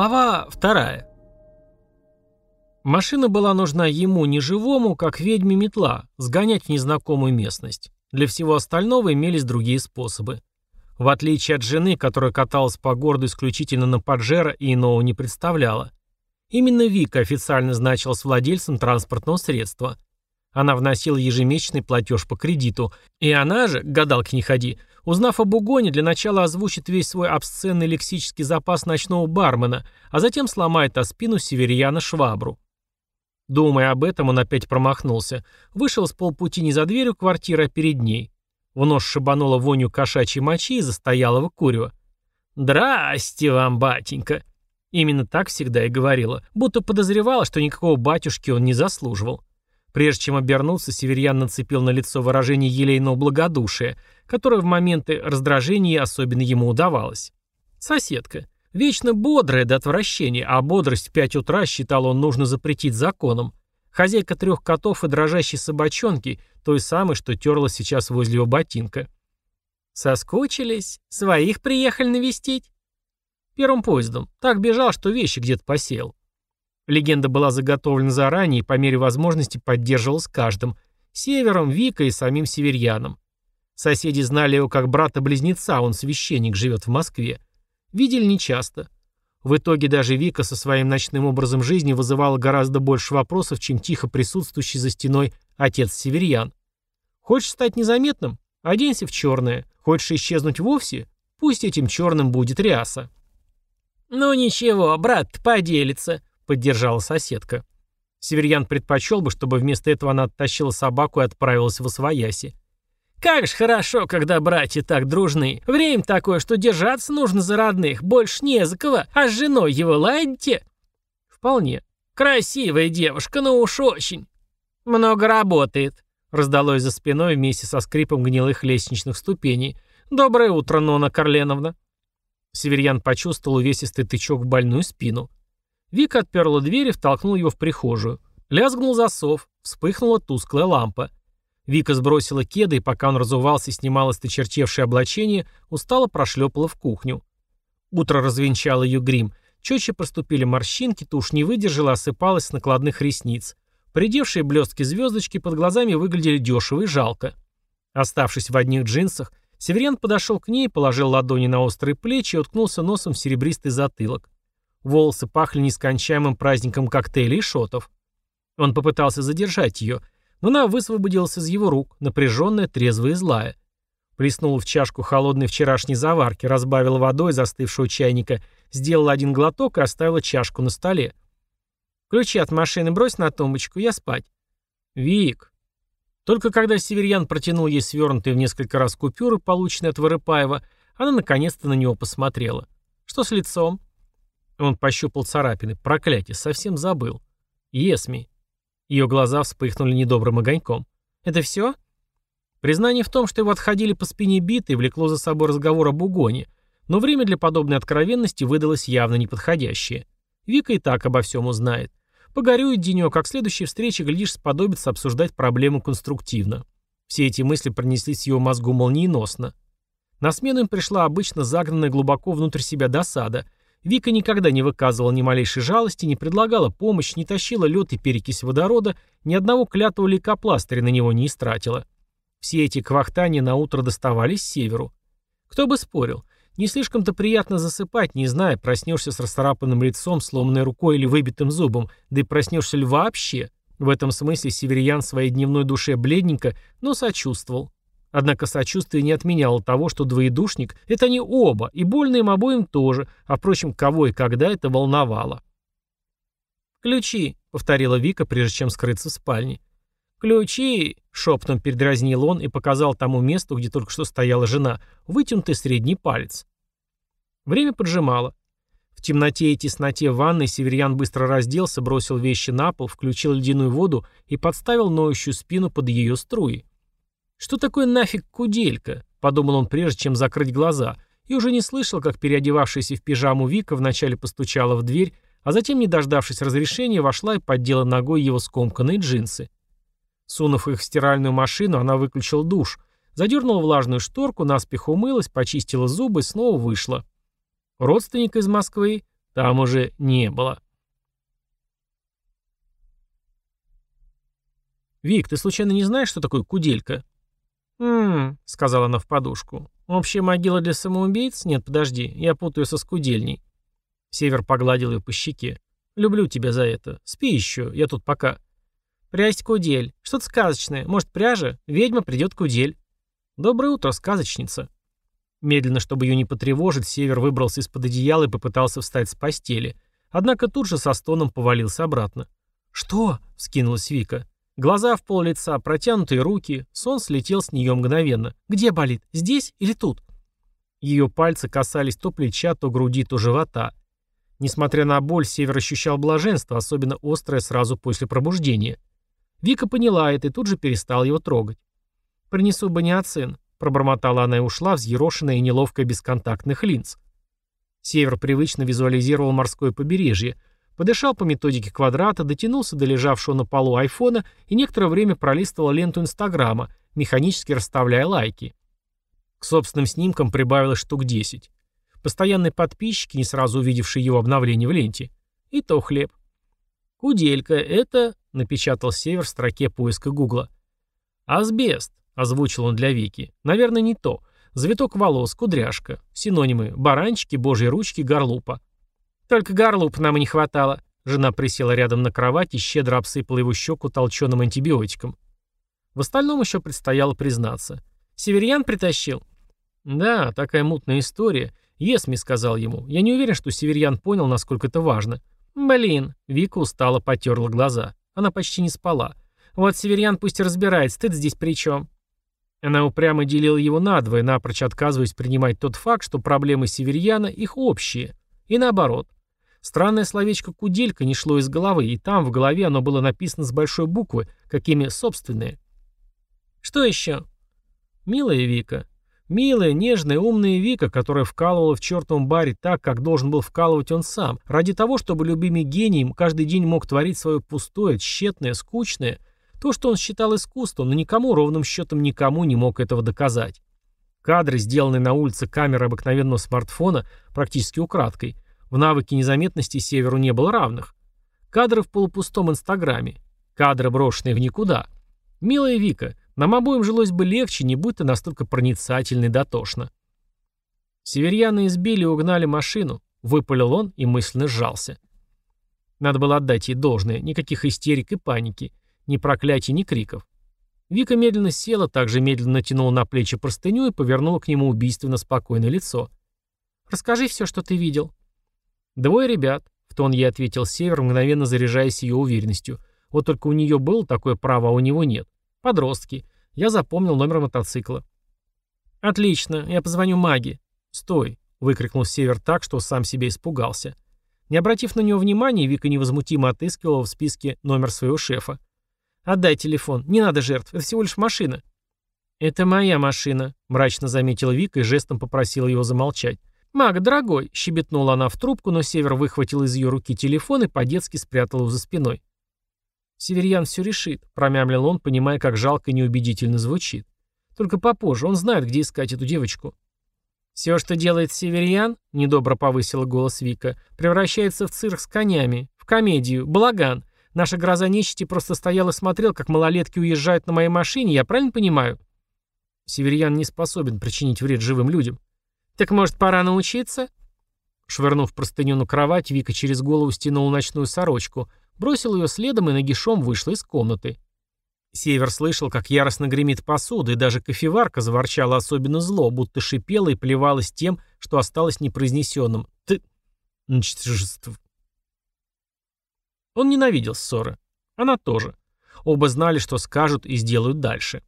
Глава вторая. Машина была нужна ему, неживому, как ведьме метла, сгонять в незнакомую местность. Для всего остального имелись другие способы. В отличие от жены, которая каталась по городу исключительно на Паджеро и иного не представляла. Именно Вика официально значилась владельцем транспортного средства. Она вносила ежемесячный платеж по кредиту, и она же, гадалки не ходи, Узнав об угоне, для начала озвучит весь свой обсценный лексический запас ночного бармена, а затем сломает о спину северьяна швабру. Думая об этом, он опять промахнулся. Вышел с полпути не за дверью квартиры, а перед ней. В нос шибануло вонью кошачьей мочи и застоялого курева. «Здрасте вам, батенька!» Именно так всегда и говорила, будто подозревала, что никакого батюшки он не заслуживал. Прежде чем обернуться, Северьян нацепил на лицо выражение елейного благодушия, которое в моменты раздражения особенно ему удавалось. Соседка. Вечно бодрая до отвращения, а бодрость в пять утра считал он нужно запретить законом. Хозяйка трех котов и дрожащей собачонки, той самой, что терла сейчас возле его ботинка. «Соскучились? Своих приехали навестить?» «Первым поездом. Так бежал, что вещи где-то посеял». Легенда была заготовлена заранее и по мере возможности поддерживалась каждым. Севером, Викой и самим северьяном. Соседи знали его как брата-близнеца, он священник, живет в Москве. Видели нечасто. В итоге даже Вика со своим ночным образом жизни вызывала гораздо больше вопросов, чем тихо присутствующий за стеной отец северьян. Хочешь стать незаметным? Оденься в черное. Хочешь исчезнуть вовсе? Пусть этим черным будет ряса. «Ну ничего, брат поделится», поддержала соседка. Северьян предпочел бы, чтобы вместо этого она оттащила собаку и отправилась в Освояси. «Как ж хорошо, когда братья так дружны. Время такое, что держаться нужно за родных, больше не за кого, а с женой его ладите?» «Вполне. Красивая девушка, но уж очень. Много работает», — раздалось за спиной вместе со скрипом гнилых лестничных ступеней. «Доброе утро, Нона Карленовна». Северьян почувствовал увесистый тычок в больную спину. Вика отперла дверь и втолкнула его в прихожую. Лязгнул засов, вспыхнула тусклая лампа. Вика сбросила кеды, и пока он разувался и снимал источерчевшее облачение, устало прошлепала в кухню. Утро развенчало ее грим. Четче проступили морщинки, тушь не выдержала, осыпалась с накладных ресниц. Придевшие блестки звездочки под глазами выглядели дешево и жалко. Оставшись в одних джинсах, Северян подошел к ней, положил ладони на острые плечи и уткнулся носом в серебристый затылок. Волосы пахли нескончаемым праздником коктейлей и шотов. Он попытался задержать ее, но она высвободилась из его рук, напряженная, трезвая и злая. Плеснула в чашку холодной вчерашней заварки, разбавила водой застывшего чайника, сделала один глоток и оставила чашку на столе. «Ключи от машины брось на тумбочку, я спать». «Вик». Только когда Северьян протянул ей свернутые в несколько раз купюры, полученные от Вырыпаева, она наконец-то на него посмотрела. «Что с лицом?» Он пощупал царапины. Проклятие, совсем забыл. Есми. Ее глаза вспыхнули недобрым огоньком. «Это все?» Признание в том, что его отходили по спине биты, влекло за собой разговор об угоне, но время для подобной откровенности выдалось явно неподходящее. Вика и так обо всем узнает. Погорюет денек, как следующей встрече, глядишь, сподобится обсуждать проблему конструктивно. Все эти мысли пронеслись в его мозгу молниеносно. На смену им пришла обычно загнанная глубоко внутрь себя досада – Вика никогда не выказывала ни малейшей жалости, не предлагала помощь, не тащила лед и перекись водорода, ни одного клятого лейкопластыря на него не истратила. Все эти квахтания на утро доставались северу. Кто бы спорил, не слишком-то приятно засыпать, не зная, проснешься с расцарапанным лицом, сломанной рукой или выбитым зубом, да и проснешься ли вообще. В этом смысле северян своей дневной душе бледненько, но сочувствовал. Однако сочувствие не отменяло того, что двоедушник – это они оба, и больно им обоим тоже, а впрочем, кого и когда это волновало. «Ключи», — повторила Вика, прежде чем скрыться в спальне. «Ключи!» — шепотом передразнил он и показал тому месту, где только что стояла жена, вытянутый средний палец. Время поджимало. В темноте и тесноте ванной Северян быстро разделся, бросил вещи на пол, включил ледяную воду и подставил ноющую спину под ее струи. «Что такое нафиг куделька?» — подумал он прежде, чем закрыть глаза, и уже не слышал, как переодевавшаяся в пижаму Вика вначале постучала в дверь, а затем, не дождавшись разрешения, вошла и поддела ногой его скомканные джинсы. Сунув их в стиральную машину, она выключила душ, задернула влажную шторку, наспех умылась, почистила зубы и снова вышла. Родственник из Москвы? там уже не было. «Вик, ты случайно не знаешь, что такое куделька?» «М-м», сказала она в подушку. «Общая могила для самоубийц? Нет, подожди, я путаю со скудельней». Север погладил ее по щеке. «Люблю тебя за это. Спи еще, я тут пока». «Прясть кудель. Что-то сказочное. Может, пряжа? Ведьма придет кудель». «Доброе утро, сказочница». Медленно, чтобы ее не потревожить, Север выбрался из-под одеяла и попытался встать с постели. Однако тут же со стоном повалился обратно. «Что?» — вскинулась Вика. Глаза в пол лица, протянутые руки. Сон слетел с нее мгновенно. «Где болит? Здесь или тут?» Ее пальцы касались то плеча, то груди, то живота. Несмотря на боль, Север ощущал блаженство, особенно острое сразу после пробуждения. Вика поняла это и тут же перестала его трогать. «Принесу баниоцин», — пробормотала она и ушла, взъерошенная и неловкая без контактных линз. Север привычно визуализировал морское побережье, подышал по методике квадрата, дотянулся до лежавшего на полу айфона и некоторое время пролистывал ленту Инстаграма, механически расставляя лайки. К собственным снимкам прибавилось штук 10. Постоянные подписчики, не сразу увидевшие его обновление в ленте. И то хлеб. «Куделька, это...» — напечатал Север в строке поиска Гугла. «Асбест», — озвучил он для Вики. «Наверное, не то. Завиток волос, кудряшка. Синонимы. Баранчики, божьи ручки, горлупа. «Только горлуп нам и не хватало». Жена присела рядом на кровать и щедро обсыпала его щеку толченым антибиотиком. В остальном еще предстояло признаться. «Северьян притащил?» «Да, такая мутная история. Есми сказал ему. Я не уверен, что Северьян понял, насколько это важно». «Блин». Вика устало потерла глаза. Она почти не спала. «Вот Северьян пусть разбирает, стыд здесь при чем?» Она упрямо делила его надвое, напрочь отказываясь принимать тот факт, что проблемы Северьяна их общие. И наоборот. Странное словечко «куделька» не шло из головы, и там, в голове, оно было написано с большой буквы, какими собственные. «Что еще?» «Милая Вика. Милая, нежная, умная Вика, которая вкалывала в чертовом баре так, как должен был вкалывать он сам, ради того, чтобы любимый гений каждый день мог творить свое пустое, тщетное, скучное, то, что он считал искусством, но никому, ровным счетом никому не мог этого доказать. Кадры, сделанные на улице камеры обыкновенного смартфона, практически украдкой – в навыке незаметности Северу не было равных. Кадры в полупустом инстаграме. Кадры, брошенные в никуда. Милая Вика, нам обоим жилось бы легче, не будь ты настолько проницательный дотошно. Северьяна избили и угнали машину. Выпалил он и мысленно сжался. Надо было отдать ей должное. Никаких истерик и паники. Ни проклятий, ни криков. Вика медленно села, также медленно натянула на плечи простыню и повернула к нему убийственно спокойное лицо. «Расскажи все, что ты видел», «Двое ребят», — в тон ей ответил Север, мгновенно заряжаясь ее уверенностью. «Вот только у нее было такое право, а у него нет. Подростки. Я запомнил номер мотоцикла». «Отлично, я позвоню маге». «Стой», — выкрикнул Север так, что сам себе испугался. Не обратив на него внимания, Вика невозмутимо отыскивала в списке номер своего шефа. «Отдай телефон. Не надо жертв. Это всего лишь машина». «Это моя машина», — мрачно заметила Вика и жестом попросила его замолчать. «Маг, дорогой!» — щебетнула она в трубку, но Север выхватил из ее руки телефон и по-детски спрятал его за спиной. «Северьян все решит», — промямлил он, понимая, как жалко и неубедительно звучит. «Только попозже, он знает, где искать эту девочку». «Все, что делает Северьян», — недобро повысила голос Вика, — «превращается в цирк с конями, в комедию, балаган. Наша гроза нечисти просто стоял и смотрел, как малолетки уезжают на моей машине, я правильно понимаю?» Северьян не способен причинить вред живым людям. «Так, может, пора научиться?» Швырнув простыню на кровать, Вика через голову стянула ночную сорочку, бросил ее следом и нагишом вышла из комнаты. Север слышал, как яростно гремит посуда, и даже кофеварка заворчала особенно зло, будто шипела и плевалась тем, что осталось непроизнесенным. «Ты... ничтожество...» Он ненавидел ссоры. Она тоже. Оба знали, что скажут и сделают дальше.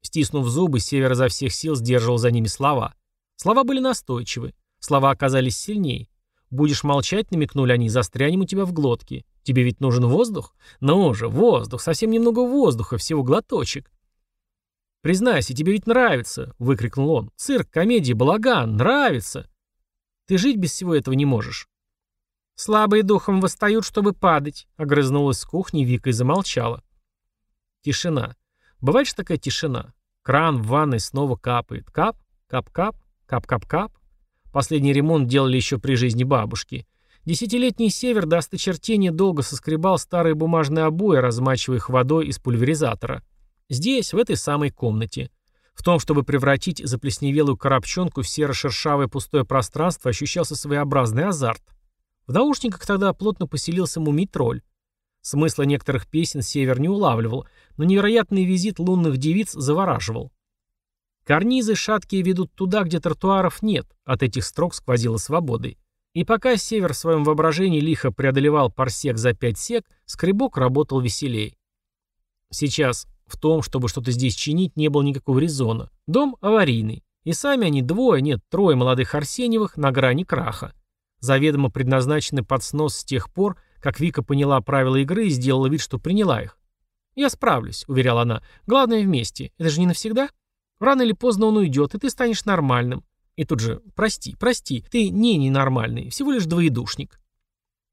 Стиснув зубы, Север изо всех сил сдерживал за ними слова — Слова были настойчивы. Слова оказались сильнее. Будешь молчать, намекнули они, застрянем у тебя в глотке. Тебе ведь нужен воздух? Ну же, воздух, совсем немного воздуха, всего глоточек. «Признайся, тебе ведь нравится!» — выкрикнул он. «Цирк, комедия, балаган, нравится!» «Ты жить без всего этого не можешь». «Слабые духом восстают, чтобы падать», — огрызнулась с кухни Вика и замолчала. Тишина. Бывает же такая тишина. Кран в ванной снова капает. Кап, кап-кап. Кап-кап-кап. Последний ремонт делали еще при жизни бабушки. Десятилетний север до осточертения долго соскребал старые бумажные обои, размачивая их водой из пульверизатора. Здесь, в этой самой комнате. В том, чтобы превратить заплесневелую коробчонку в серо-шершавое пустое пространство, ощущался своеобразный азарт. В наушниках тогда плотно поселился мумий-тролль. Смысла некоторых песен Север не улавливал, но невероятный визит лунных девиц завораживал. Карнизы шаткие ведут туда, где тротуаров нет, от этих строк сквозило свободой. И пока Север в своем воображении лихо преодолевал парсек за пять сек, скребок работал веселей. Сейчас в том, чтобы что-то здесь чинить, не было никакого резона. Дом аварийный. И сами они двое, нет, трое молодых Арсеньевых на грани краха. Заведомо предназначены под снос с тех пор, как Вика поняла правила игры и сделала вид, что приняла их. «Я справлюсь», — уверяла она. «Главное вместе. Это же не навсегда?» Рано или поздно он уйдет, и ты станешь нормальным. И тут же, прости, прости, ты не ненормальный, всего лишь двоедушник.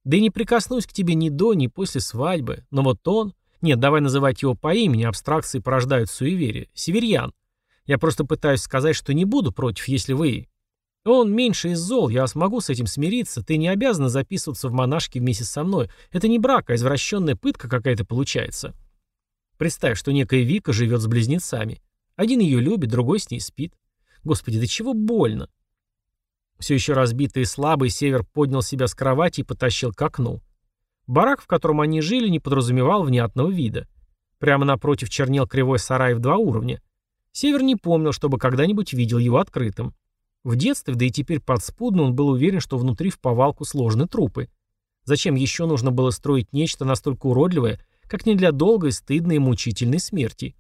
Да и не прикоснусь к тебе ни до, ни после свадьбы. Но вот он... Нет, давай называть его по имени, абстракции порождают суеверие. Северьян. Я просто пытаюсь сказать, что не буду против, если вы... Он меньше из зол, я смогу с этим смириться, ты не обязана записываться в монашки вместе со мной. Это не брак, а извращенная пытка какая-то получается. Представь, что некая Вика живет с близнецами. Один ее любит, другой с ней спит. Господи, до чего больно. Все еще разбитый и слабый, Север поднял себя с кровати и потащил к окну. Барак, в котором они жили, не подразумевал внятного вида. Прямо напротив чернел кривой сарай в два уровня. Север не помнил, чтобы когда-нибудь видел его открытым. В детстве, да и теперь подспудно, он был уверен, что внутри в повалку сложны трупы. Зачем еще нужно было строить нечто настолько уродливое, как не для долгой, стыдной и мучительной смерти?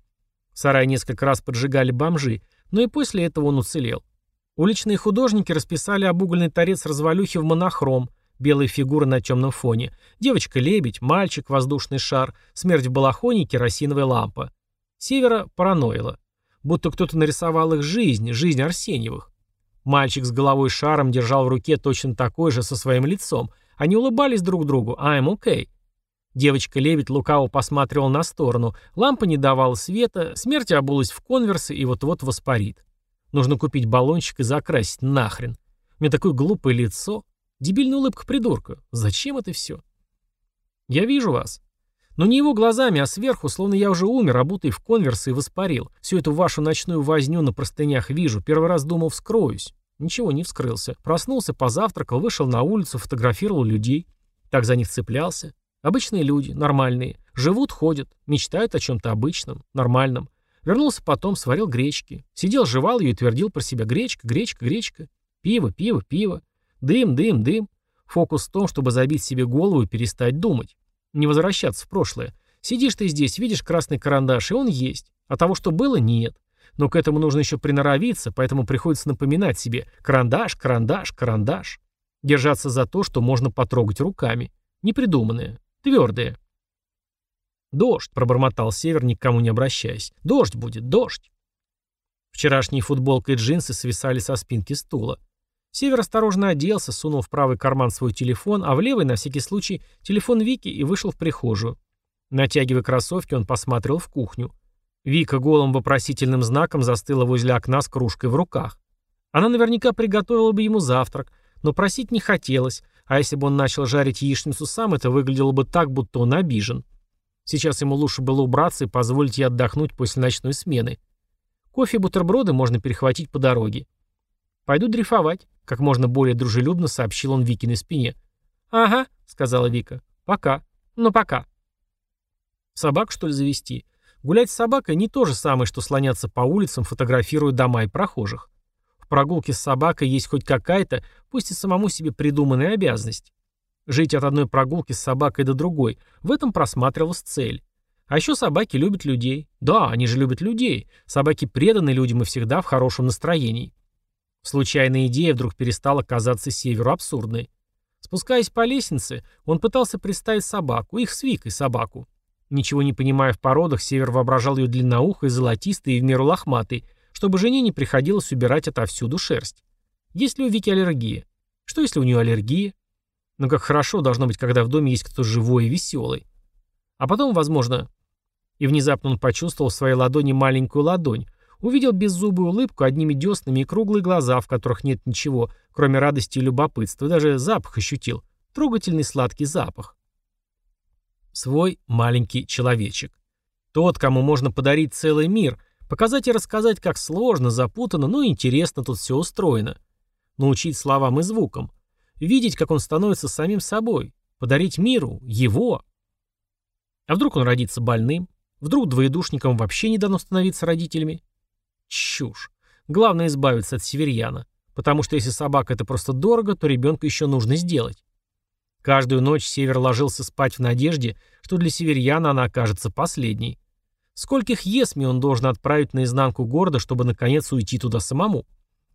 Сарай несколько раз поджигали бомжи, но и после этого он уцелел. Уличные художники расписали обугольный торец развалюхи в монохром, белые фигуры на темном фоне, девочка-лебедь, мальчик, воздушный шар, смерть в балахоне и керосиновая лампа. Севера параноила. Будто кто-то нарисовал их жизнь, жизнь Арсеньевых. Мальчик с головой шаром держал в руке точно такой же со своим лицом. Они улыбались друг другу. I'm okay. Девочка-лебедь лукаво посматривала на сторону, лампа не давала света, смерть обулась в конверсы и вот-вот воспарит. Нужно купить баллончик и закрасить нахрен. У меня такое глупое лицо. Дебильная улыбка придурка. Зачем это все? Я вижу вас. Но не его глазами, а сверху, словно я уже умер, обутый в конверсы и воспарил. Всю эту вашу ночную возню на простынях вижу. Первый раз думал, вскроюсь. Ничего не вскрылся. Проснулся, позавтракал, вышел на улицу, фотографировал людей. Так за них цеплялся. Обычные люди, нормальные. Живут, ходят, мечтают о чем-то обычном, нормальном. Вернулся потом, сварил гречки. Сидел, жевал ее и твердил про себя гречка, гречка, гречка. Пиво, пиво, пиво. Дым, дым, дым. Фокус в том, чтобы забить себе голову и перестать думать. Не возвращаться в прошлое. Сидишь ты здесь, видишь красный карандаш, и он есть. А того, что было, нет. Но к этому нужно еще приноровиться, поэтому приходится напоминать себе «карандаш, карандаш, карандаш». Держаться за то, что можно потрогать руками. Непридуманное. Твердые. «Дождь», — пробормотал Север, никому не обращаясь. «Дождь будет, дождь». Вчерашние футболка и джинсы свисали со спинки стула. Север осторожно оделся, сунул в правый карман свой телефон, а в левый, на всякий случай, телефон Вики и вышел в прихожую. Натягивая кроссовки, он посмотрел в кухню. Вика голым вопросительным знаком застыла возле окна с кружкой в руках. Она наверняка приготовила бы ему завтрак, но просить не хотелось, а если бы он начал жарить яичницу сам, это выглядело бы так, будто он обижен. Сейчас ему лучше было убраться и позволить ей отдохнуть после ночной смены. Кофе и бутерброды можно перехватить по дороге. «Пойду дрейфовать», — как можно более дружелюбно сообщил он Викиной спине. «Ага», — сказала Вика. «Пока. Ну, пока». Собак, что ли, завести? Гулять с собакой не то же самое, что слоняться по улицам, фотографируя дома и прохожих. В прогулке с собакой есть хоть какая-то, пусть и самому себе придуманная обязанность. Жить от одной прогулки с собакой до другой, в этом просматривалась цель. А еще собаки любят людей. Да, они же любят людей. Собаки преданы людям и всегда в хорошем настроении. Случайная идея вдруг перестала казаться Северу абсурдной. Спускаясь по лестнице, он пытался представить собаку, их с Викой собаку. Ничего не понимая в породах, Север воображал ее длинноухой, золотистой и в меру лохматой, чтобы жене не приходилось убирать отовсюду шерсть. Есть ли у Вики аллергия? Что если у нее аллергия? Но как хорошо должно быть, когда в доме есть кто-то живой и веселый. А потом, возможно... И внезапно он почувствовал в своей ладони маленькую ладонь, увидел беззубую улыбку, одними деснами и круглые глаза, в которых нет ничего, кроме радости и любопытства, даже запах ощутил. трогательный сладкий запах. Свой маленький человечек. Тот, кому можно подарить целый мир, показать и рассказать, как сложно, запутанно, но интересно тут все устроено. Научить словам и звукам. Видеть, как он становится самим собой. Подарить миру, его. А вдруг он родится больным? Вдруг двоедушникам вообще не дано становиться родителями? Чушь. Главное избавиться от северьяна. Потому что если собака это просто дорого, то ребенка еще нужно сделать. Каждую ночь Север ложился спать в надежде, что для северьяна она окажется последней. Скольких есми он должен отправить наизнанку города, чтобы наконец уйти туда самому?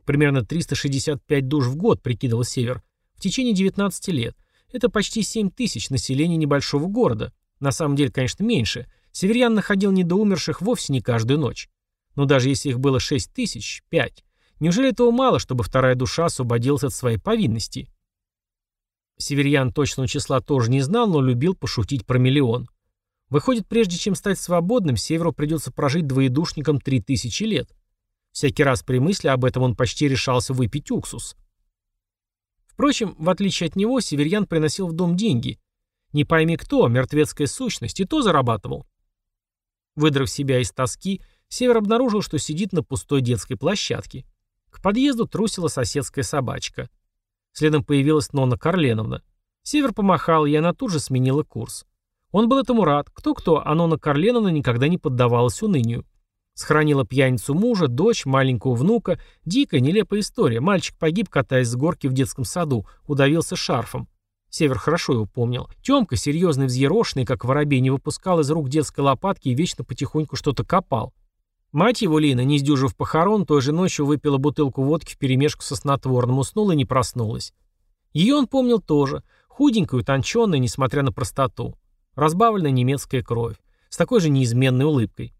Примерно 365 душ в год, прикидывал Север, в течение 19 лет. Это почти 7 тысяч населения небольшого города. На самом деле, конечно, меньше. Северян находил недоумерших вовсе не каждую ночь. Но даже если их было 6 тысяч, 5, неужели этого мало, чтобы вторая душа освободилась от своей повинности? Северян точного числа тоже не знал, но любил пошутить про миллион. Выходит, прежде чем стать свободным, Северу придется прожить двоедушником 3000 лет. Всякий раз при мысли об этом он почти решался выпить уксус. Впрочем, в отличие от него, Северьян приносил в дом деньги. Не пойми кто, мертвецкая сущность, и то зарабатывал. Выдрав себя из тоски, Север обнаружил, что сидит на пустой детской площадке. К подъезду трусила соседская собачка. Следом появилась Нонна Карленовна. Север помахал, и она тут же сменила курс. Он был этому рад. Кто-кто, а Нонна Карленовна никогда не поддавалась унынию. Схоронила пьяницу мужа, дочь, маленького внука. Дикая, нелепая история. Мальчик погиб, катаясь с горки в детском саду, удавился шарфом. Север хорошо его помнил. Тёмка, серьезный взъерошенный, как воробей, не выпускал из рук детской лопатки и вечно потихоньку что-то копал. Мать его, Лина, не сдюжив похорон, той же ночью выпила бутылку водки вперемешку со снотворным, уснула и не проснулась. Ее он помнил тоже, худенькую, тонченную, несмотря на простоту. Разбавленная немецкая кровь. С такой же неизменной улыбкой.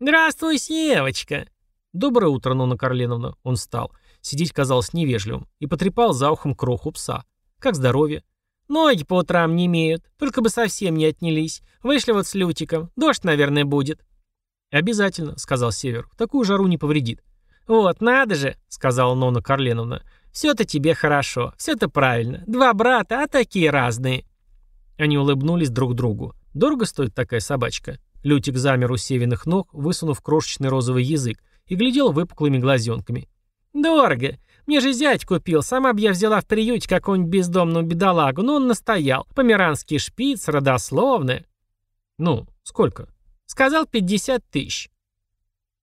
«Здравствуй, Севочка!» «Доброе утро, Нонна Карленовна!» Он встал. Сидеть казалось невежливым. И потрепал за ухом кроху пса. «Как здоровье?» «Ноги по утрам не имеют. Только бы совсем не отнялись. Вышли вот с Лютиком. Дождь, наверное, будет». «Обязательно», — сказал Север. «В такую жару не повредит». «Вот, надо же», — сказала Нонна Карленовна. «Все-то тебе хорошо. Все-то правильно. Два брата, а такие разные». Они улыбнулись друг другу. Дорого стоит такая собачка? Лютик замер у севиных ног, высунув крошечный розовый язык, и глядел выпуклыми глазенками. «Дорого. Мне же зять купил. Сама б я взяла в приюте какого-нибудь бездомного бедолагу, но он настоял. Померанский шпиц, родословная». «Ну, сколько?» «Сказал 50 тысяч».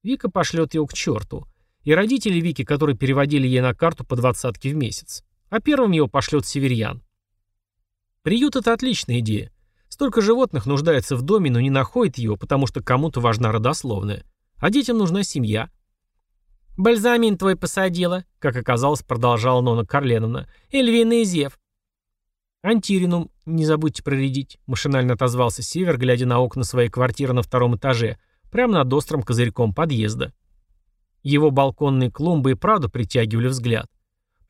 Вика пошлет его к черту. И родители Вики, которые переводили ей на карту по двадцатке в месяц. А первым его пошлет северьян. Приют – это отличная идея. Столько животных нуждается в доме, но не находит его, потому что кому-то важна родословная. А детям нужна семья. «Бальзамин твой посадила», — как оказалось, продолжала Нона Карленовна. «Эльвина Зев». «Антиринум, не забудьте проредить», — машинально отозвался Север, глядя на окна своей квартиры на втором этаже, прямо над острым козырьком подъезда. Его балконные клумбы и правда притягивали взгляд.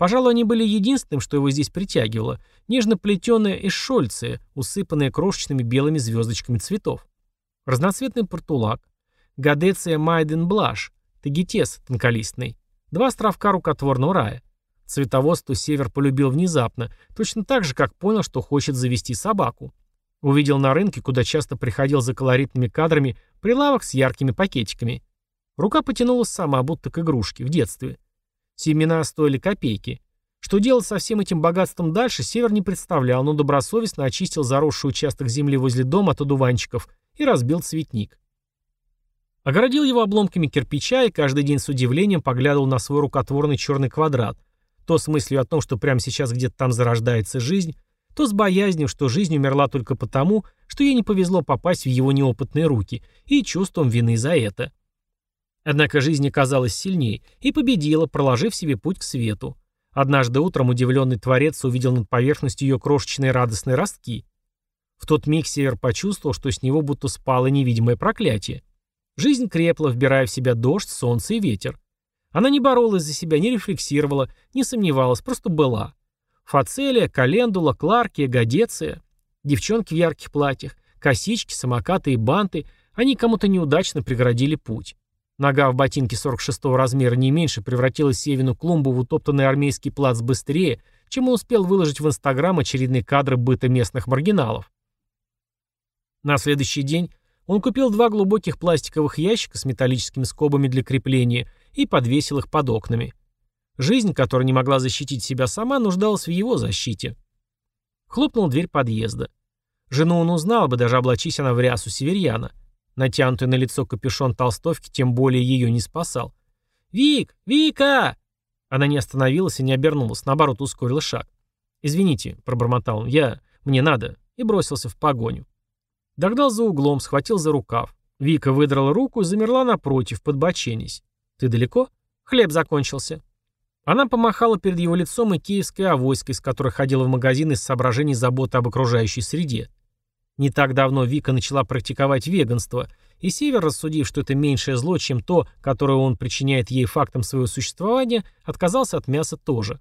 Пожалуй, они были единственным, что его здесь притягивало. Нежно плетеная эшольция, усыпанная крошечными белыми звездочками цветов. Разноцветный портулак. Гадеция майден блаш. Тагитес тонколистный. Два островка рукотворного рая. Цветоводство Север полюбил внезапно, точно так же, как понял, что хочет завести собаку. Увидел на рынке, куда часто приходил за колоритными кадрами, прилавок с яркими пакетиками. Рука потянулась сама, будто к игрушке, в детстве. Семена стоили копейки. Что делать со всем этим богатством дальше, Север не представлял, но добросовестно очистил заросший участок земли возле дома от одуванчиков и разбил цветник. Огородил его обломками кирпича и каждый день с удивлением поглядывал на свой рукотворный черный квадрат, то с мыслью о том, что прямо сейчас где-то там зарождается жизнь, то с боязнью, что жизнь умерла только потому, что ей не повезло попасть в его неопытные руки, и чувством вины за это. Однако жизнь оказалась сильнее и победила, проложив себе путь к свету. Однажды утром удивленный творец увидел над поверхностью ее крошечные радостные ростки. В тот миг Север почувствовал, что с него будто спало невидимое проклятие. Жизнь крепла, вбирая в себя дождь, солнце и ветер. Она не боролась за себя, не рефлексировала, не сомневалась, просто была. Фацелия, календула, кларки, гадеция. Девчонки в ярких платьях, косички, самокаты и банты, они кому-то неудачно преградили путь. Нога в ботинке 46-го размера не меньше превратила Севину клумбу в утоптанный армейский плац быстрее, чем он успел выложить в Инстаграм очередные кадры быта местных маргиналов. На следующий день он купил два глубоких пластиковых ящика с металлическими скобами для крепления и подвесил их под окнами. Жизнь, которая не могла защитить себя сама, нуждалась в его защите. Хлопнул дверь подъезда. Жену он узнал бы, даже облачись она в рясу северьяна. Натянутый на лицо капюшон толстовки тем более ее не спасал. «Вик! Вика!» Она не остановилась и не обернулась, наоборот, ускорила шаг. «Извините», — пробормотал он, — «я... мне надо», и бросился в погоню. Догнал за углом, схватил за рукав. Вика выдрала руку и замерла напротив, подбоченись. «Ты далеко?» «Хлеб закончился». Она помахала перед его лицом и киевской авоськой, с которой ходила в магазин из соображений заботы об окружающей среде. Не так давно Вика начала практиковать веганство, и Север, рассудив, что это меньшее зло, чем то, которое он причиняет ей фактом своего существования, отказался от мяса тоже.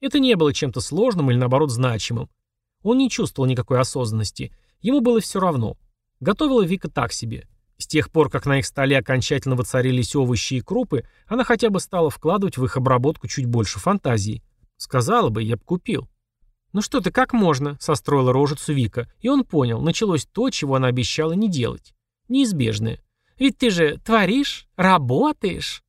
Это не было чем-то сложным или, наоборот, значимым. Он не чувствовал никакой осознанности. Ему было все равно. Готовила Вика так себе. С тех пор, как на их столе окончательно воцарились овощи и крупы, она хотя бы стала вкладывать в их обработку чуть больше фантазии. Сказала бы, я бы купил. «Ну что ты, как можно?» — состроила рожицу Вика. И он понял, началось то, чего она обещала не делать. Неизбежное. «Ведь ты же творишь, работаешь».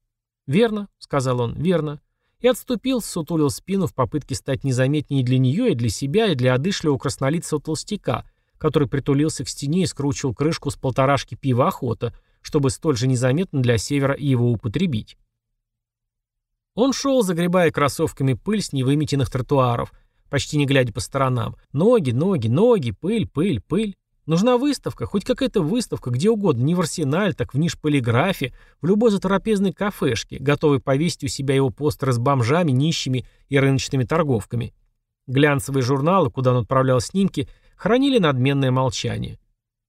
«Верно», — сказал он, — «верно». И отступил, сутулил спину в попытке стать незаметнее для нее, и для себя, и для одышливого краснолицего толстяка, который притулился к стене и скручивал крышку с полторашки пива охота, чтобы столь же незаметно для севера его употребить. Он шел, загребая кроссовками пыль с невыметенных тротуаров, почти не глядя по сторонам. Ноги, ноги, ноги, пыль, пыль, пыль. Нужна выставка, хоть какая-то выставка, где угодно, не в арсенале, так в ниш-полиграфе, в любой затрапезной кафешке, готовый повесить у себя его постеры с бомжами, нищими и рыночными торговками. Глянцевые журналы, куда он отправлял снимки, хранили надменное молчание.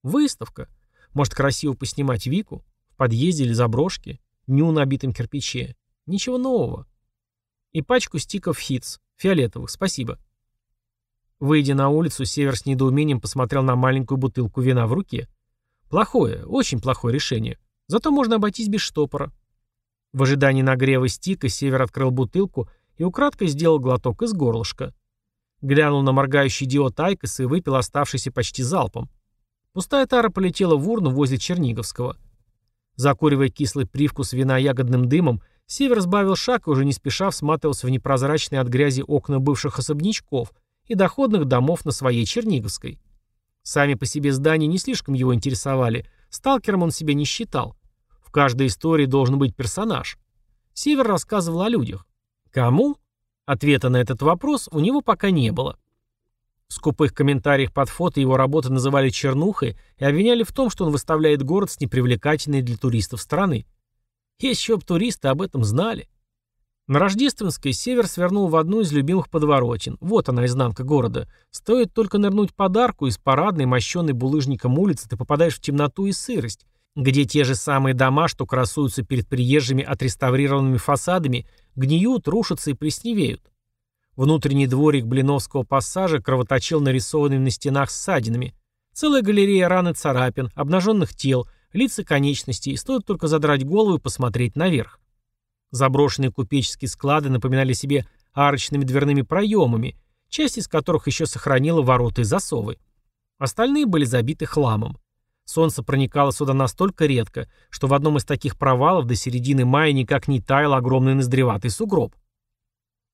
Выставка. Может, красиво поснимать Вику? В подъезде или заброшке? Ню на битом кирпиче. Ничего нового. И пачку стиков Хитс. Фиолетовых. Спасибо. Выйдя на улицу, Север с недоумением посмотрел на маленькую бутылку вина в руке. Плохое, очень плохое решение. Зато можно обойтись без штопора. В ожидании нагрева стика Север открыл бутылку и украдкой сделал глоток из горлышка. Глянул на моргающий диод IQOS и выпил оставшийся почти залпом. Пустая тара полетела в урну возле Черниговского. Закуривая кислый привкус вина ягодным дымом, Север сбавил шаг и уже не спеша всматривался в непрозрачные от грязи окна бывших особнячков и доходных домов на своей Черниговской. Сами по себе здания не слишком его интересовали, сталкером он себя не считал. В каждой истории должен быть персонаж. Север рассказывал о людях. Кому? Ответа на этот вопрос у него пока не было. В скупых комментариях под фото его работы называли чернухой и обвиняли в том, что он выставляет город с непривлекательной для туристов страны. Еще б туристы об этом знали. На Рождественской север свернул в одну из любимых подворотен. Вот она, изнанка города. Стоит только нырнуть под арку из парадной, мощенной булыжником улицы, ты попадаешь в темноту и сырость, где те же самые дома, что красуются перед приезжими отреставрированными фасадами, гниют, рушатся и плесневеют. Внутренний дворик Блиновского пассажа кровоточил нарисованными на стенах ссадинами. Целая галерея ран и царапин, обнаженных тел, лиц и конечностей, стоит только задрать голову и посмотреть наверх. Заброшенные купеческие склады напоминали себе арочными дверными проемами, часть из которых еще сохранила ворота и засовы. Остальные были забиты хламом. Солнце проникало сюда настолько редко, что в одном из таких провалов до середины мая никак не таял огромный ноздреватый сугроб.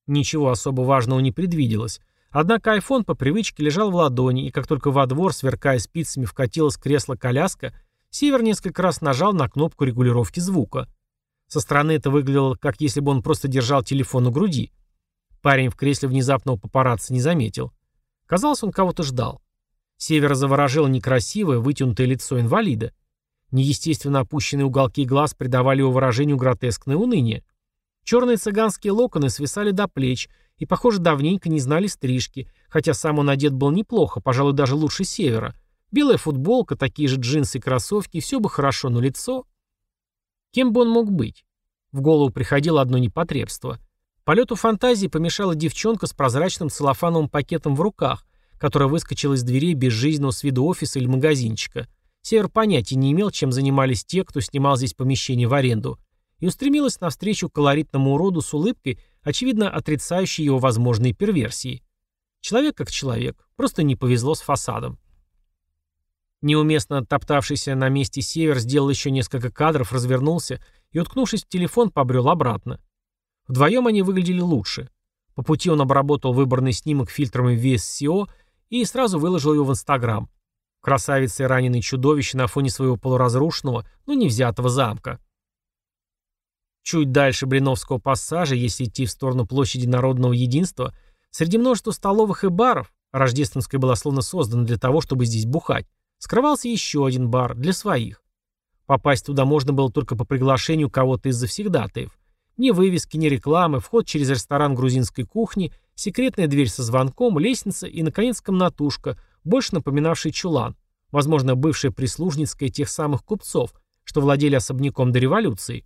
Ничего особо важного не предвиделось. Однако айфон по привычке лежал в ладони, и как только во двор, сверкая спицами, вкатилась кресло-коляска, Север несколько раз нажал на кнопку регулировки звука. Со стороны это выглядело, как если бы он просто держал телефон у груди. Парень в кресле внезапного папарацци не заметил. Казалось, он кого-то ждал. Севера заворожило некрасивое, вытянутое лицо инвалида. Неестественно опущенные уголки глаз придавали его выражению гротескное уныние. Черные цыганские локоны свисали до плеч и, похоже, давненько не знали стрижки, хотя сам он одет был неплохо, пожалуй, даже лучше Севера. Белая футболка, такие же джинсы и кроссовки, все бы хорошо, но лицо... Кем бы он мог быть? В голову приходило одно непотребство. Полету фантазии помешала девчонка с прозрачным целлофановым пакетом в руках, которая выскочила из дверей безжизненного с виду офиса или магазинчика. Север понятия не имел, чем занимались те, кто снимал здесь помещение в аренду. и устремилась навстречу колоритному уроду с улыбкой, очевидно отрицающей его возможные перверсии. Человек как человек, просто не повезло с фасадом. Неуместно топтавшийся на месте север сделал еще несколько кадров, развернулся и, уткнувшись в телефон, побрел обратно. Вдвоем они выглядели лучше. По пути он обработал выборный снимок фильтрами VSCO и сразу выложил его в Инстаграм. Красавица и раненый чудовище на фоне своего полуразрушенного, но не взятого замка. Чуть дальше Блиновского пассажа, если идти в сторону площади Народного Единства, среди множества столовых и баров, Рождественская была словно создана для того, чтобы здесь бухать, скрывался еще один бар для своих. Попасть туда можно было только по приглашению кого-то из завсегдатаев. Ни вывески, ни рекламы, вход через ресторан грузинской кухни, секретная дверь со звонком, лестница и, наконец, комнатушка, больше напоминавший чулан, возможно, бывшая прислужницкая тех самых купцов, что владели особняком до революции.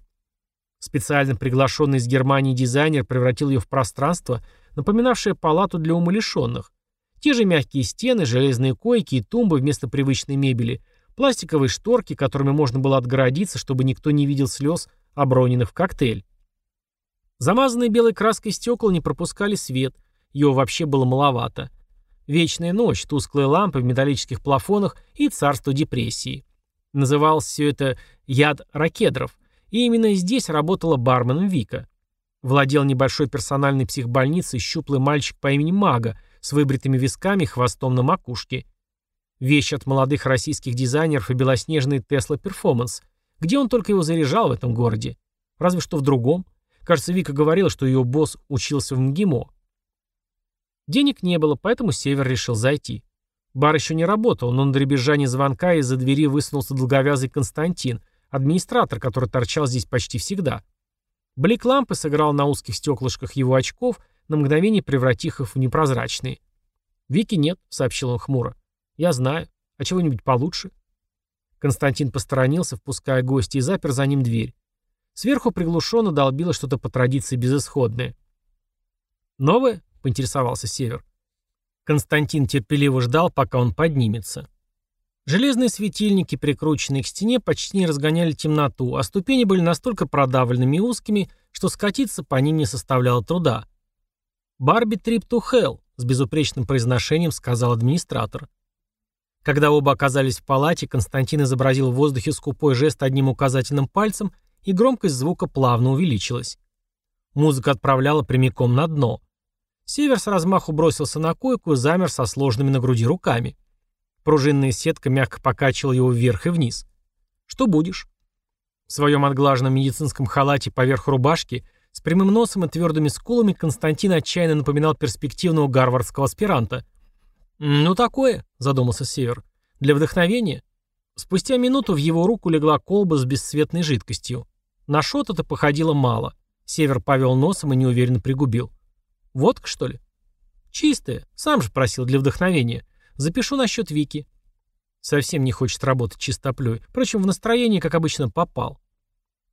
Специально приглашенный из Германии дизайнер превратил ее в пространство, напоминавшее палату для умалишенных. Те же мягкие стены, железные койки и тумбы вместо привычной мебели, пластиковые шторки, которыми можно было отгородиться, чтобы никто не видел слез, оброненных в коктейль. Замазанные белой краской стекла не пропускали свет, его вообще было маловато. Вечная ночь, тусклые лампы в металлических плафонах и царство депрессии. Называлось все это «Яд ракедров», и именно здесь работала барменом Вика. Владел небольшой персональной психбольницей щуплый мальчик по имени Мага с выбритыми висками хвостом на макушке. Вещь от молодых российских дизайнеров и белоснежный Tesla Performance. Где он только его заряжал в этом городе? Разве что в другом. Кажется, Вика говорила, что ее босс учился в МГИМО. Денег не было, поэтому Север решил зайти. Бар еще не работал, но на дребезжание звонка из-за двери высунулся долговязый Константин – администратор, который торчал здесь почти всегда. Блик лампы сыграл на узких стеклышках его очков, на мгновение превратив их в непрозрачные. «Вики нет», — сообщил он хмуро. «Я знаю. А чего-нибудь получше?» Константин посторонился, впуская гостя, и запер за ним дверь. Сверху приглушенно долбило что-то по традиции безысходное. «Новое?» — поинтересовался Север. Константин терпеливо ждал, пока он поднимется. Железные светильники, прикрученные к стене, почти не разгоняли темноту, а ступени были настолько продавленными и узкими, что скатиться по ним не составляло труда. «Барби трип ту хелл», — с безупречным произношением сказал администратор. Когда оба оказались в палате, Константин изобразил в воздухе скупой жест одним указательным пальцем, и громкость звука плавно увеличилась. Музыка отправляла прямиком на дно. Север с размаху бросился на койку и замер со сложными на груди руками. Пружинная сетка мягко покачивала его вверх и вниз. «Что будешь?» В своем отглаженном медицинском халате поверх рубашки с прямым носом и твердыми скулами Константин отчаянно напоминал перспективного гарвардского аспиранта. «Ну такое», — задумался Север. «Для вдохновения?» Спустя минуту в его руку легла колба с бесцветной жидкостью. На шот это походило мало. Север повел носом и неуверенно пригубил. «Водка, что ли?» «Чистая. Сам же просил для вдохновения. Запишу насчет Вики. Совсем не хочет работать чистоплюй. Впрочем, в настроение, как обычно, попал.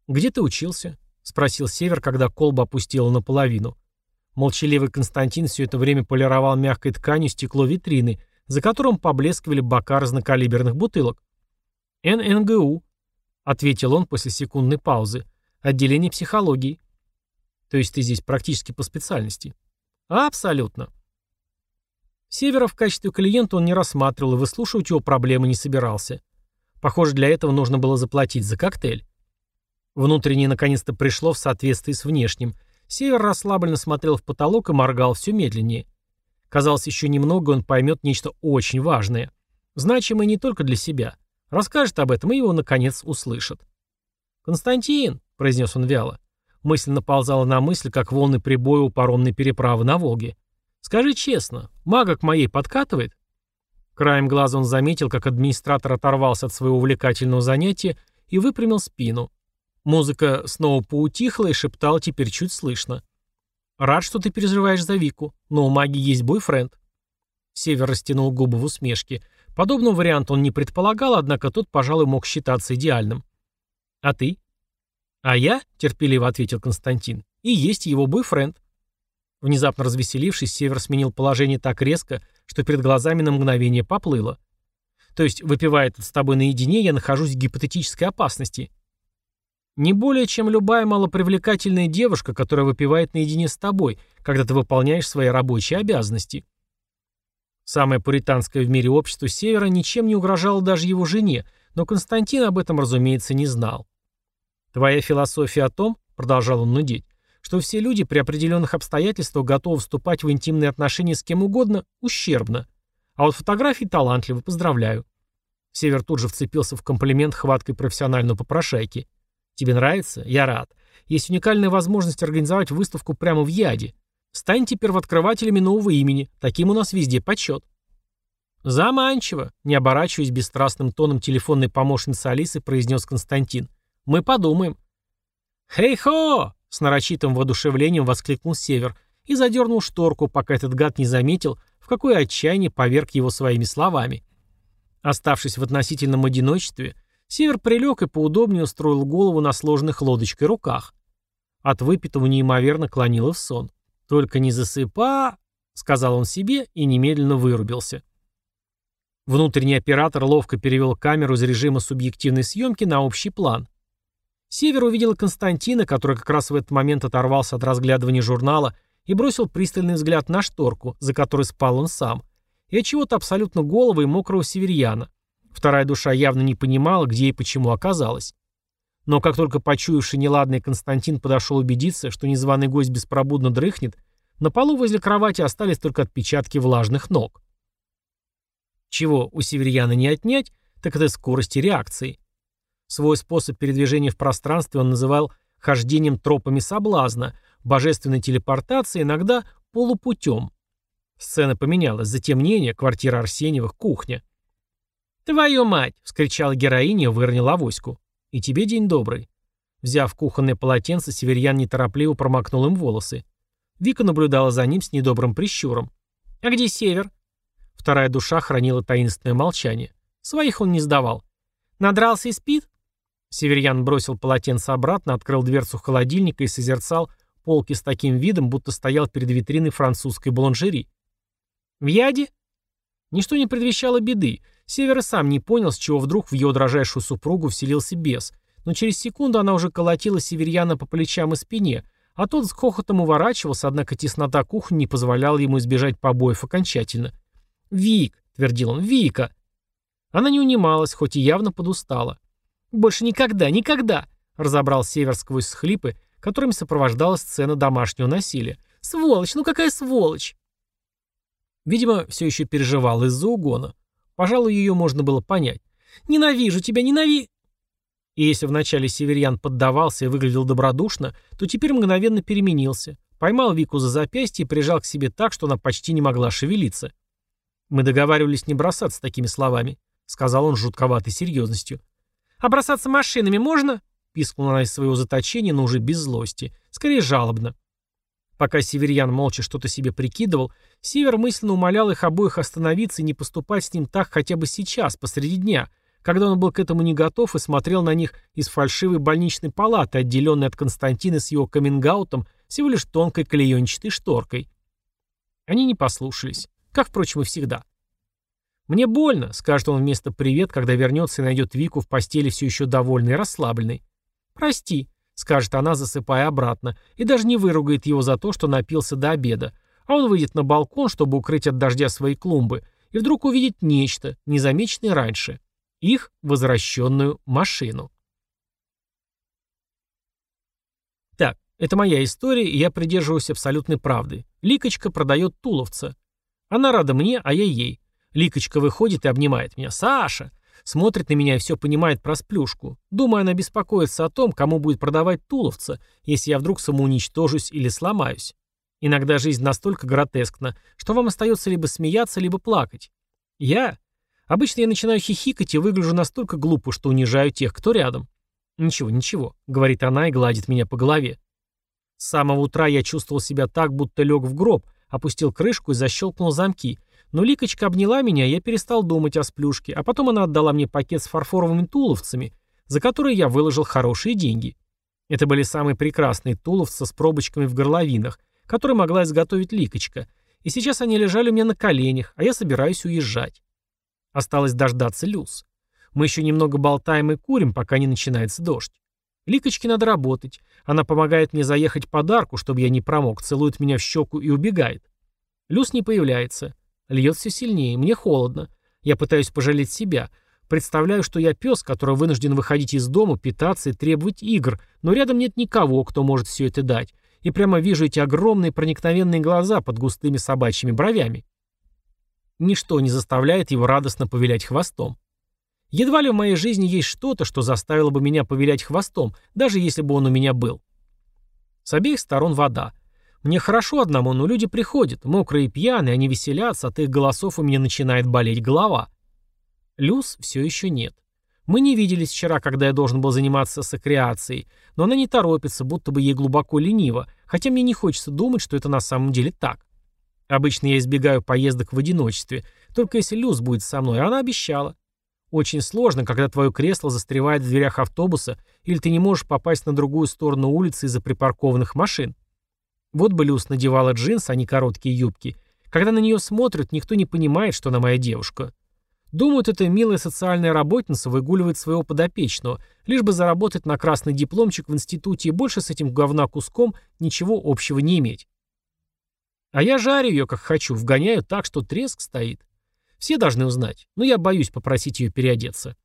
«Где ты учился?» — спросил Север, когда колба опустила наполовину. Молчаливый Константин все это время полировал мягкой тканью стекло витрины, за которым поблескивали бока разнокалиберных бутылок. «ННГУ», — ответил он после секундной паузы. «Отделение психологии». «То есть ты здесь практически по специальности?» «Абсолютно. Севера в качестве клиента он не рассматривал и выслушивать его проблемы не собирался. Похоже, для этого нужно было заплатить за коктейль. Внутреннее наконец-то пришло в соответствии с внешним. Север расслабленно смотрел в потолок и моргал все медленнее. Казалось, еще немного он поймет нечто очень важное. Значимое не только для себя. Расскажет об этом, и его, наконец, услышат. «Константин», — произнес он вяло, мысленно наползала на мысль, как волны прибоя у паромной переправы на Волге. Скажи честно, мага к моей подкатывает? Краем глаза он заметил, как администратор оторвался от своего увлекательного занятия и выпрямил спину. Музыка снова поутихла и шептала теперь чуть слышно. «Рад, что ты переживаешь за Вику, но у маги есть бойфренд». Север растянул губы в усмешке. Подобного варианта он не предполагал, однако тот, пожалуй, мог считаться идеальным. «А ты?» «А я», — терпеливо ответил Константин, — «и есть его бойфренд». Внезапно развеселившись, Север сменил положение так резко, что перед глазами на мгновение поплыло. То есть, выпивая это с тобой наедине, я нахожусь в гипотетической опасности. Не более, чем любая малопривлекательная девушка, которая выпивает наедине с тобой, когда ты выполняешь свои рабочие обязанности. Самое пуританское в мире общество Севера ничем не угрожало даже его жене, но Константин об этом, разумеется, не знал. «Твоя философия о том, — продолжал он нудеть, — что все люди при определенных обстоятельствах готовы вступать в интимные отношения с кем угодно ущербно. А вот фотографии талантливы, поздравляю». Север тут же вцепился в комплимент хваткой профессионального попрошайки. «Тебе нравится? Я рад. Есть уникальная возможность организовать выставку прямо в Яде. Станьте первооткрывателями нового имени. Таким у нас везде почет». «Заманчиво», — не оборачиваясь бесстрастным тоном телефонной помощницы Алисы, произнес Константин. «Мы подумаем». «Хей-хо!» — с нарочитым воодушевлением воскликнул Север и задернул шторку, пока этот гад не заметил, в какое отчаяние поверг его своими словами. Оставшись в относительном одиночестве, Север прилег и поудобнее устроил голову на сложных лодочкой руках. От выпитого неимоверно клонило в сон. «Только не засыпа!» — сказал он себе и немедленно вырубился. Внутренний оператор ловко перевел камеру из режима субъективной съемки на общий план. Север увидел Константина, который как раз в этот момент оторвался от разглядывания журнала и бросил пристальный взгляд на шторку, за которой спал он сам, и от чего-то абсолютно голого и мокрого северьяна. Вторая душа явно не понимала, где и почему оказалась. Но как только почуявший неладный Константин подошел убедиться, что незваный гость беспробудно дрыхнет, на полу возле кровати остались только отпечатки влажных ног. Чего у северьяна не отнять, так это скорости реакции. Свой способ передвижения в пространстве он называл хождением тропами соблазна, божественной телепортацией, иногда полупутем. Сцена поменялась. Затемнение, квартира Арсеньевых, кухня. «Твою мать!» — вскричала героиня выронила авоську. «И тебе день добрый». Взяв кухонное полотенце, северьян неторопливо промокнул им волосы. Вика наблюдала за ним с недобрым прищуром. «А где север?» Вторая душа хранила таинственное молчание. Своих он не сдавал. «Надрался и спит?» Северьян бросил полотенце обратно, открыл дверцу холодильника и созерцал полки с таким видом, будто стоял перед витриной французской буланжери. «В яде?» Ничто не предвещало беды. Север сам не понял, с чего вдруг в его дрожайшую супругу вселился бес, но через секунду она уже колотила Северьяна по плечам и спине, а тот с хохотом уворачивался, однако теснота кухни не позволяла ему избежать побоев окончательно. «Вик», — твердил он, — «Вика». Она не унималась, хоть и явно подустала. «Больше никогда, никогда!» — разобрал Север сквозь схлипы, которыми сопровождалась сцена домашнего насилия. «Сволочь! Ну какая сволочь!» Видимо, все еще переживал из-за угона. Пожалуй, ее можно было понять. «Ненавижу тебя, ненави...» И если вначале Северьян поддавался и выглядел добродушно, то теперь мгновенно переменился. Поймал Вику за запястье и прижал к себе так, что она почти не могла шевелиться. «Мы договаривались не бросаться такими словами», — сказал он с жутковатой серьезностью. «А бросаться машинами можно?» — пискнула она из своего заточения, но уже без злости. Скорее жалобно. Пока Северьян молча что-то себе прикидывал, Север мысленно умолял их обоих остановиться и не поступать с ним так хотя бы сейчас, посреди дня, когда он был к этому не готов и смотрел на них из фальшивой больничной палаты, отделенной от Константина с его камингаутом всего лишь тонкой клеенчатой шторкой. Они не послушались. Как, впрочем, и всегда. «Мне больно», — скажет он вместо «привет», когда вернется и найдет Вику в постели все еще довольной и расслабленной. «Прости», — скажет она, засыпая обратно, и даже не выругает его за то, что напился до обеда, а он выйдет на балкон, чтобы укрыть от дождя свои клумбы, и вдруг увидит нечто, незамеченное раньше. Их возвращенную машину. Так, это моя история, и я придерживаюсь абсолютной правды. Ликочка продает туловца. Она рада мне, а я ей. Ликочка выходит и обнимает меня. «Саша!» Смотрит на меня и все понимает про сплюшку. Думаю, она беспокоится о том, кому будет продавать туловца, если я вдруг самоуничтожусь или сломаюсь. Иногда жизнь настолько гротескна, что вам остается либо смеяться, либо плакать. Я? Обычно я начинаю хихикать и выгляжу настолько глупо, что унижаю тех, кто рядом. «Ничего, ничего», — говорит она и гладит меня по голове. С самого утра я чувствовал себя так, будто лег в гроб, опустил крышку и защелкнул замки. Но Ликочка обняла меня, я перестал думать о сплюшке, а потом она отдала мне пакет с фарфоровыми туловцами, за которые я выложил хорошие деньги. Это были самые прекрасные туловцы с пробочками в горловинах, которые могла изготовить Ликочка, и сейчас они лежали у меня на коленях, а я собираюсь уезжать. Осталось дождаться Люс. Мы еще немного болтаем и курим, пока не начинается дождь. Ликочке надо работать. Она помогает мне заехать подарку, чтобы я не промок, целует меня в щеку и убегает. Люс не появляется. Льет все сильнее, мне холодно. Я пытаюсь пожалеть себя. Представляю, что я пес, который вынужден выходить из дома, питаться и требовать игр, но рядом нет никого, кто может все это дать. И прямо вижу эти огромные проникновенные глаза под густыми собачьими бровями. Ничто не заставляет его радостно повилять хвостом. Едва ли в моей жизни есть что-то, что заставило бы меня повилять хвостом, даже если бы он у меня был. С обеих сторон вода. Мне хорошо одному, но люди приходят, мокрые и пьяные, они веселятся, от их голосов у меня начинает болеть голова. Люс все еще нет. Мы не виделись вчера, когда я должен был заниматься сокреацией, но она не торопится, будто бы ей глубоко лениво, хотя мне не хочется думать, что это на самом деле так. Обычно я избегаю поездок в одиночестве, только если Люс будет со мной, а она обещала. Очень сложно, когда твое кресло застревает в дверях автобуса или ты не можешь попасть на другую сторону улицы из-за припаркованных машин. Вот бы Люс надевала джинсы, а не короткие юбки. Когда на нее смотрят, никто не понимает, что она моя девушка. Думают, эта милая социальная работница выгуливает своего подопечного, лишь бы заработать на красный дипломчик в институте и больше с этим говна куском ничего общего не иметь. А я жарю ее, как хочу, вгоняю так, что треск стоит. Все должны узнать, но я боюсь попросить ее переодеться.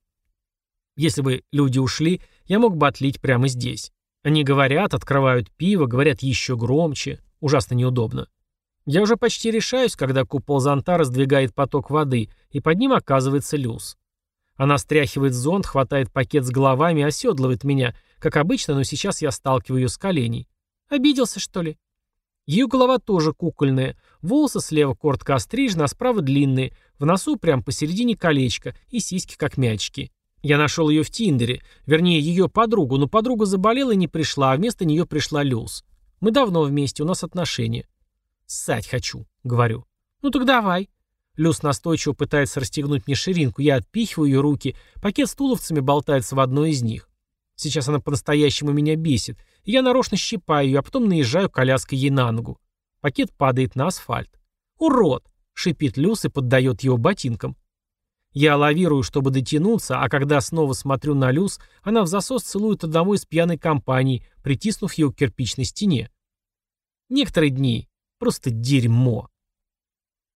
Если бы люди ушли, я мог бы отлить прямо здесь. Они говорят, открывают пиво, говорят еще громче. Ужасно неудобно. Я уже почти решаюсь, когда купол зонта раздвигает поток воды, и под ним оказывается люз. Она стряхивает зонт, хватает пакет с головами и оседлывает меня, как обычно, но сейчас я сталкиваю ее с коленей. Обиделся, что ли? Ее голова тоже кукольная, волосы слева коротко острижены, а справа длинные, в носу прямо посередине колечко и сиськи как мячики. Я нашел ее в Тиндере, вернее ее подругу, но подруга заболела и не пришла, а вместо нее пришла Люз. Мы давно вместе, у нас отношения. «Ссать хочу», — говорю. «Ну так давай». Люс настойчиво пытается расстегнуть мне ширинку, я отпихиваю ее руки, пакет с туловцами болтается в одной из них. Сейчас она по-настоящему меня бесит, и я нарочно щипаю ее, а потом наезжаю коляской ей на ногу. Пакет падает на асфальт. «Урод!» — шипит Люс и поддает его ботинкам. Я лавирую, чтобы дотянуться, а когда снова смотрю на Люс, она в засос целует одного из пьяной компании, притиснув ее к кирпичной стене. Некоторые дни просто дерьмо.